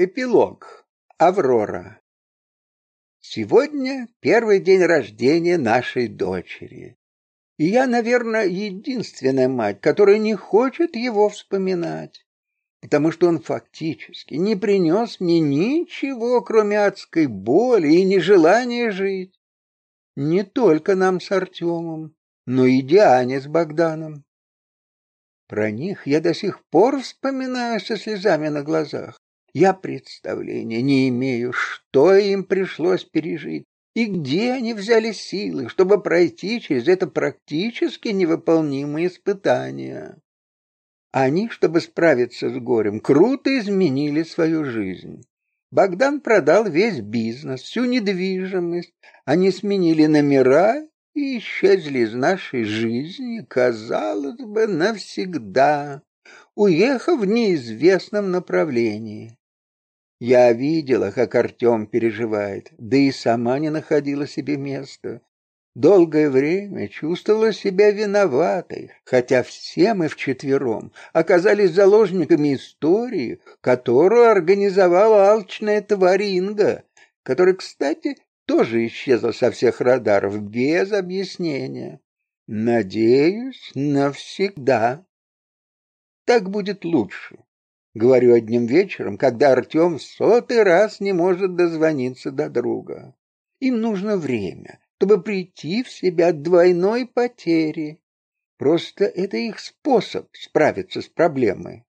Эпилог. Аврора. Сегодня первый день рождения нашей дочери. И я, наверное, единственная мать, которая не хочет его вспоминать, потому что он фактически не принес мне ничего, кроме адской боли и нежелания жить. Не только нам с Артемом, но и Диане с Богданом. Про них я до сих пор вспоминаю со слезами на глазах. Я представления не имею, что им пришлось пережить и где они взяли силы, чтобы пройти через это практически невыполнимое испытание. Они, чтобы справиться с горем, круто изменили свою жизнь. Богдан продал весь бизнес, всю недвижимость. Они сменили номера и исчезли из нашей жизни, казалось бы, навсегда, уехав в неизвестном направлении. Я видела, как Артем переживает, да и сама не находила себе места. Долгое время чувствовала себя виноватой, хотя все мы вчетвером оказались заложниками истории, которую организовала алчная тварь Инга, которая, кстати, тоже исчезла со всех радаров без объяснения. Надеюсь, навсегда. Так будет лучше. Говорю одним вечером, когда Артем в сотый раз не может дозвониться до друга. Им нужно время, чтобы прийти в себя от двойной потери. Просто это их способ справиться с проблемой.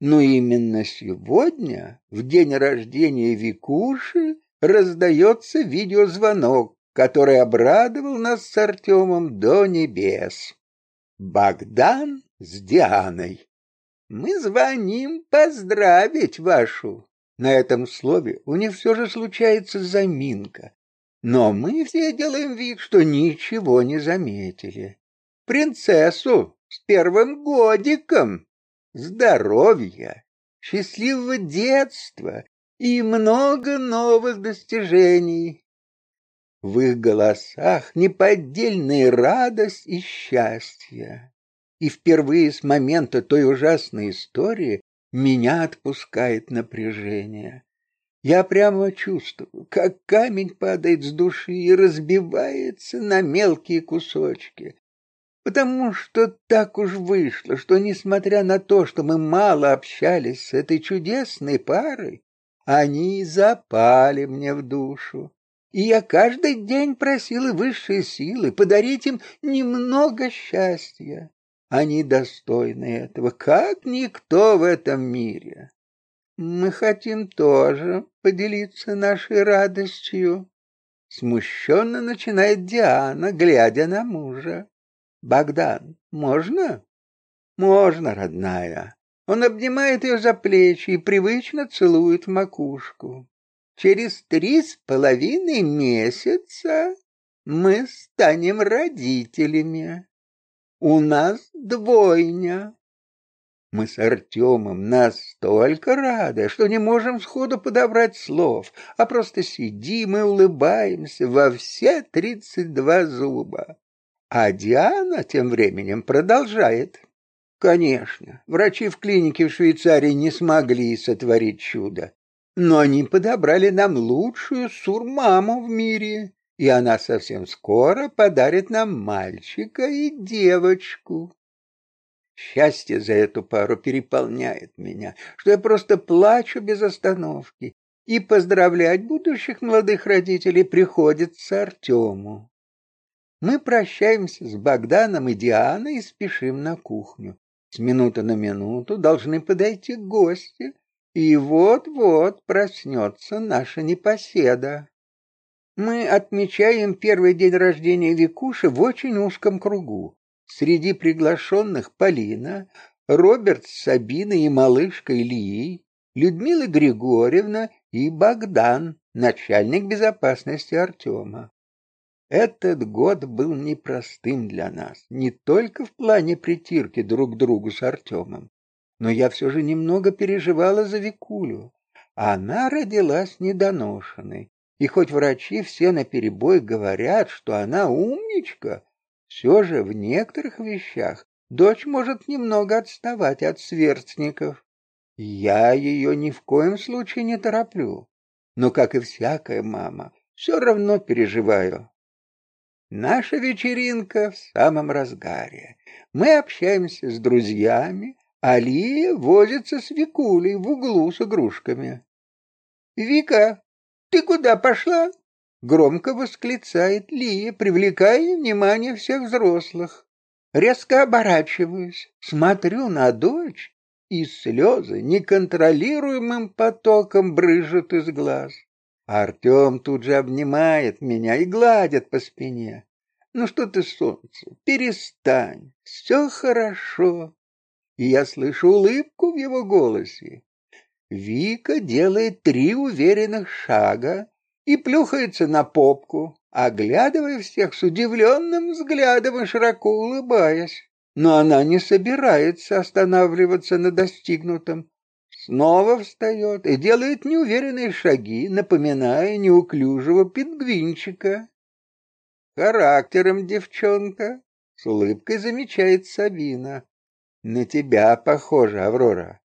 Но именно сегодня, в день рождения Викуши, раздается видеозвонок, который обрадовал нас с Артемом до небес. Богдан с Дианой. Мы звоним поздравить вашу. На этом слове у них все же случается заминка. Но мы все делаем вид, что ничего не заметили. Принцессу с первым годиком, здоровья, счастливого детства и много новых достижений. В их голосах неподдельная радость и счастье и впервые с момента той ужасной истории меня отпускает напряжение. Я прямо чувствую, как камень падает с души и разбивается на мелкие кусочки. Потому что так уж вышло, что, несмотря на то, что мы мало общались с этой чудесной парой, они запали мне в душу. И я каждый день просила высшие силы подарить им немного счастья. Они достойны этого, как никто в этом мире. Мы хотим тоже поделиться нашей радостью. Смущенно начинает Диана, глядя на мужа. Богдан, можно? Можно, родная. Он обнимает ее за плечи и привычно целует макушку. Через три с половиной месяца мы станем родителями. У нас двойня. Мы с Артемом настолько рады, что не можем сходу подобрать слов, а просто сидим и улыбаемся во все тридцать два зуба. А Диана тем временем продолжает. Конечно, врачи в клинике в Швейцарии не смогли сотворить чудо, но они подобрали нам лучшую сурмаму в мире и она совсем скоро подарит нам мальчика и девочку. Счастье за эту пару переполняет меня, что я просто плачу без остановки, и поздравлять будущих молодых родителей приходится Артему. Мы прощаемся с Богданом и Дианой и спешим на кухню. С минуты на минуту должны подойти гости, и вот-вот проснется наша непоседа. Мы отмечаем первый день рождения Викуши в очень узком кругу. Среди приглашенных Полина, Роберт с Сабиной и малышкой Ильей, Людмила Григорьевна и Богдан, начальник безопасности Артема. Этот год был непростым для нас, не только в плане притирки друг к другу с Артемом, но я все же немного переживала за Викулю. Она родилась недоношенной, и хоть врачи все наперебой говорят, что она умничка, все же в некоторых вещах дочь может немного отставать от сверстников. Я ее ни в коем случае не тороплю, но, как и всякая мама, все равно переживаю. Наша вечеринка в самом разгаре. Мы общаемся с друзьями, а Лия возится с Викулей в углу с игрушками. «Вика, ты куда пошла?» Громко восклицает Лия, привлекая внимание всех взрослых. Резко оборачиваюсь, смотрю на дочь, и слезы неконтролируемым потоком брызжут из глаз. Артем тут же обнимает меня и гладит по спине. Ну что ты, солнце, перестань, все хорошо. И я слышу улыбку в его голосе. Вика делает три уверенных шага и плюхается на попку, оглядывая всех с удивленным взглядом и широко улыбаясь. Но она не собирается останавливаться на достигнутом. Снова встает и делает неуверенные шаги, напоминая неуклюжего пингвинчика. Характером девчонка, с улыбкой замечает Сабина. На тебя похоже, Аврора.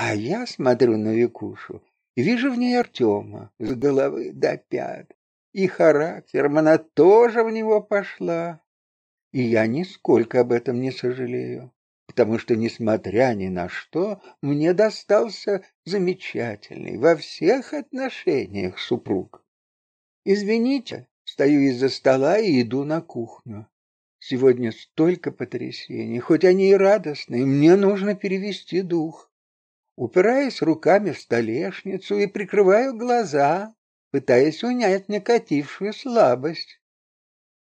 А я смотрю на Викушу и вижу в ней Артема с головы до пят. И характером она тоже в него пошла. И я нисколько об этом не сожалею, потому что, несмотря ни на что, мне достался замечательный во всех отношениях супруг. Извините, стою из-за стола и иду на кухню. Сегодня столько потрясений, хоть они и радостные, мне нужно перевести дух упираясь руками в столешницу и прикрываю глаза, пытаясь унять накатившую слабость.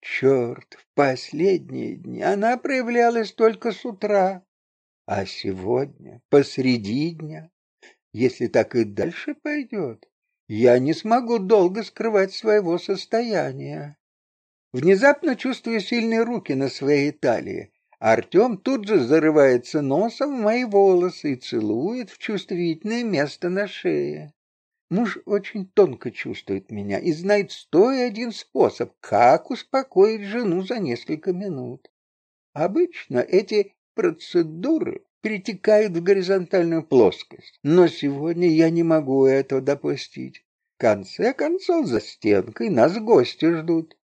Черт, в последние дни она проявлялась только с утра, а сегодня, посреди дня, если так и дальше пойдет, я не смогу долго скрывать своего состояния. Внезапно чувствую сильные руки на своей талии, Артем тут же зарывается носом в мои волосы и целует в чувствительное место на шее. Муж очень тонко чувствует меня и знает сто и один способ, как успокоить жену за несколько минут. Обычно эти процедуры перетекают в горизонтальную плоскость, но сегодня я не могу этого допустить. В конце концов, за стенкой нас гости ждут.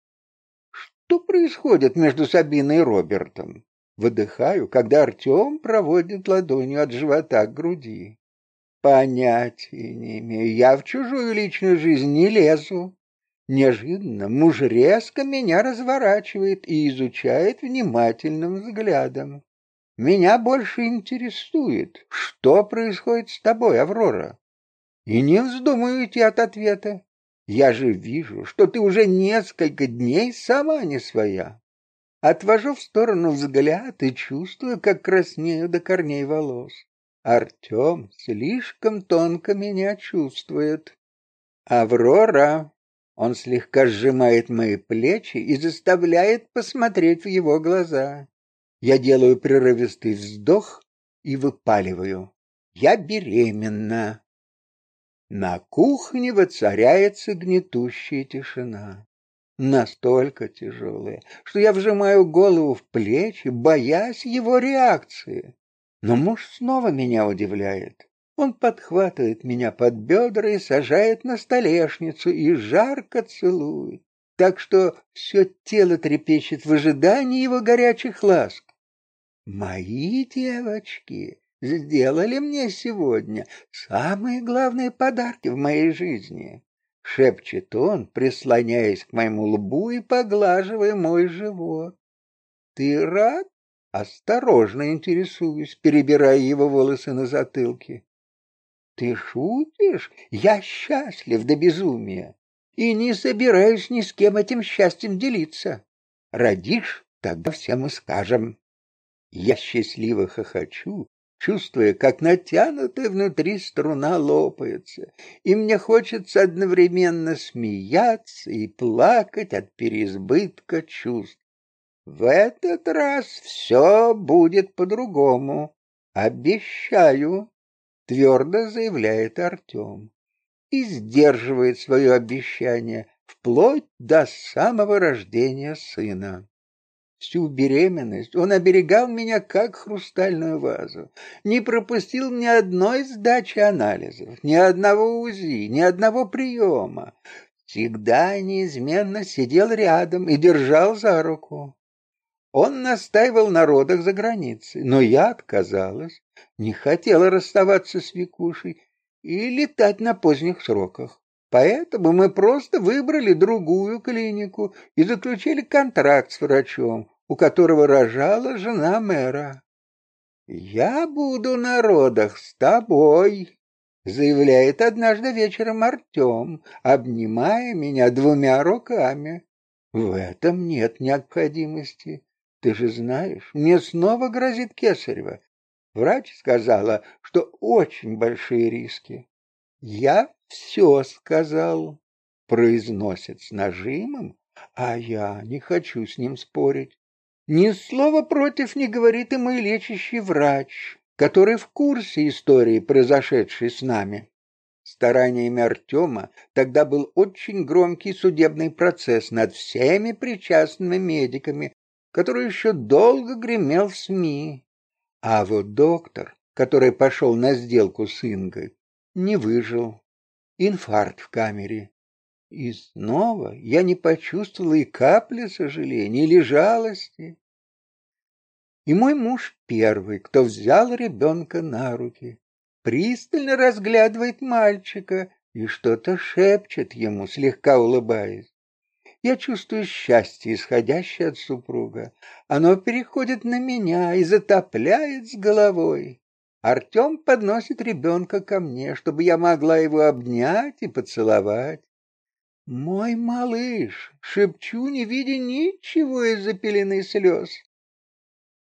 Что происходит между Сабиной и Робертом? Выдыхаю, когда Артем проводит ладонью от живота к груди. Понятия не имею, я в чужую личную жизнь не лезу. Неожиданно муж резко меня разворачивает и изучает внимательным взглядом. Меня больше интересует, что происходит с тобой, Аврора. И не вздумаю идти от ответа. Я же вижу, что ты уже несколько дней сама не своя. Отвожу в сторону взгляд и чувствую, как краснею до корней волос. Артем слишком тонко меня чувствует. Аврора. Он слегка сжимает мои плечи и заставляет посмотреть в его глаза. Я делаю прерывистый вздох и выпаливаю. Я беременна. На кухне воцаряется гнетущая тишина настолько тяжелые, что я вжимаю голову в плечи, боясь его реакции. Но муж снова меня удивляет. Он подхватывает меня под бедра и сажает на столешницу и жарко целует, так что все тело трепещет в ожидании его горячих ласк. Мои девочки сделали мне сегодня самые главные подарки в моей жизни шепчет он, прислоняясь к моему лбу и поглаживая мой живот. Ты рад? Осторожно интересуюсь, перебирая его волосы на затылке. Ты шутишь? Я счастлив до безумия и не собираюсь ни с кем этим счастьем делиться. Родишь, тогда всем и скажем. Я счастливо хохочу, чувствуя, как натянутая внутри струна лопается, и мне хочется одновременно смеяться и плакать от переизбытка чувств. В этот раз все будет по-другому. Обещаю, твердо заявляет Артем и сдерживает свое обещание вплоть до самого рождения сына. Всю беременность он оберегал меня как хрустальную вазу, не пропустил ни одной сдачи анализов, ни одного УЗИ, ни одного приема. Всегда неизменно сидел рядом и держал за руку. Он настаивал на родах за границей, но я отказалась, не хотела расставаться с Викушей и летать на поздних сроках. Поэтому мы просто выбрали другую клинику и заключили контракт с врачом, у которого рожала жена мэра. «Я буду на родах с тобой», — заявляет однажды вечером Артем, обнимая меня двумя руками. В этом нет необходимости. Ты же знаешь, мне снова грозит кесарево. Врач сказала, что очень большие риски. Я все сказал, произносит с нажимом, а я не хочу с ним спорить. Ни слова против не говорит и мой лечащий врач, который в курсе истории, произошедшей с нами. Стараниями Артема тогда был очень громкий судебный процесс над всеми причастными медиками, который еще долго гремел в СМИ. А вот доктор, который пошел на сделку с Ингой, не выжил инфаркт в камере. И снова я не почувствовала и капли сожаления или жалости. И мой муж первый, кто взял ребенка на руки, пристально разглядывает мальчика и что-то шепчет ему, слегка улыбаясь. Я чувствую счастье, исходящее от супруга. Оно переходит на меня и затопляет с головой. Артем подносит ребенка ко мне, чтобы я могла его обнять и поцеловать. «Мой малыш!» — шепчу, не видя ничего из-за пелены слез.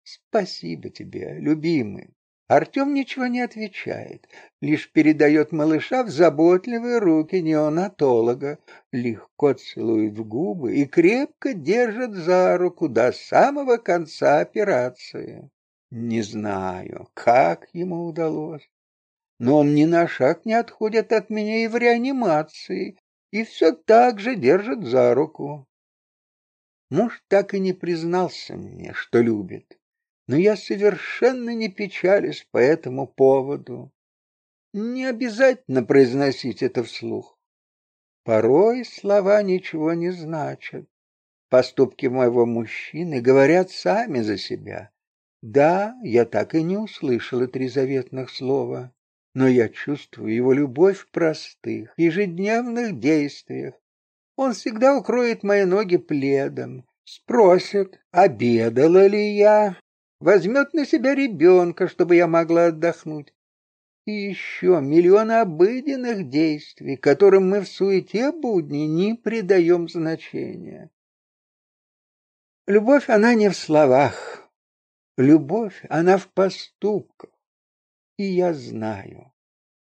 «Спасибо тебе, любимый!» Артем ничего не отвечает, лишь передает малыша в заботливые руки неонатолога, легко целует в губы и крепко держит за руку до самого конца операции. Не знаю, как ему удалось, но он ни на шаг не отходит от меня и в реанимации, и все так же держит за руку. Муж так и не признался мне, что любит, но я совершенно не печалюсь по этому поводу. Не обязательно произносить это вслух. Порой слова ничего не значат. Поступки моего мужчины говорят сами за себя. Да, я так и не услышала три заветных слова, но я чувствую его любовь в простых, ежедневных действиях. Он всегда укроет мои ноги пледом, спросит, обедала ли я, возьмет на себя ребенка, чтобы я могла отдохнуть. И еще миллион обыденных действий, которым мы в суете будни не придаем значения. Любовь, она не в словах, Любовь, она в поступках. И я знаю,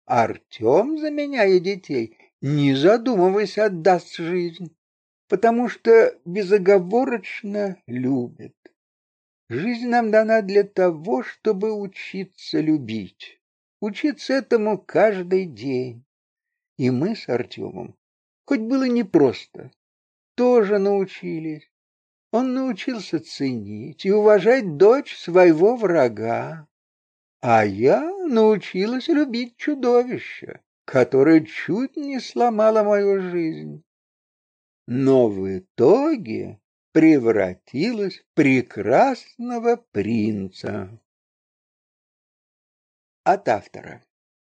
Артем за меня и детей, не задумываясь, отдаст жизнь, потому что безоговорочно любит. Жизнь нам дана для того, чтобы учиться любить, учиться этому каждый день. И мы с Артемом, хоть было непросто, тоже научились. Он научился ценить и уважать дочь своего врага. А я научилась любить чудовище, которое чуть не сломало мою жизнь. Но в итоге превратилась в прекрасного принца. От автора.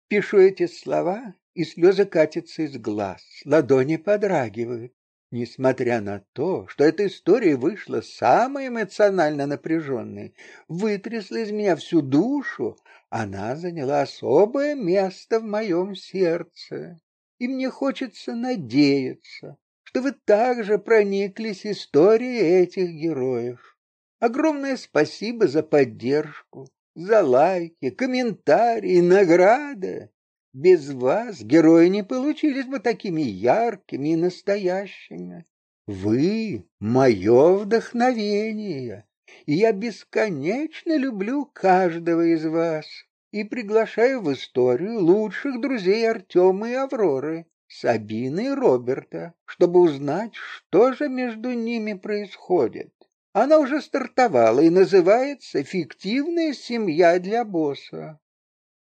Пишу эти слова, и слезы катятся из глаз, ладони подрагивают. Несмотря на то, что эта история вышла самой эмоционально напряженной, вытрясла из меня всю душу, она заняла особое место в моем сердце. И мне хочется надеяться, что вы также прониклись историей этих героев. Огромное спасибо за поддержку, за лайки, комментарии, награды. Без вас герои не получились бы такими яркими и настоящими. Вы — мое вдохновение, и я бесконечно люблю каждого из вас и приглашаю в историю лучших друзей Артема и Авроры, Сабины и Роберта, чтобы узнать, что же между ними происходит. Она уже стартовала и называется «Фиктивная семья для босса».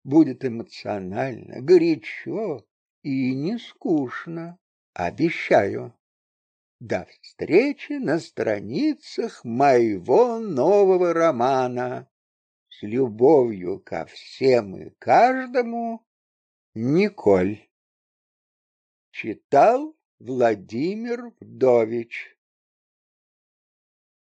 Будет эмоционально, горячо и не скучно, обещаю. До встречи на страницах моего нового романа. С любовью ко всем и каждому, Николь. Читал Владимир Вдович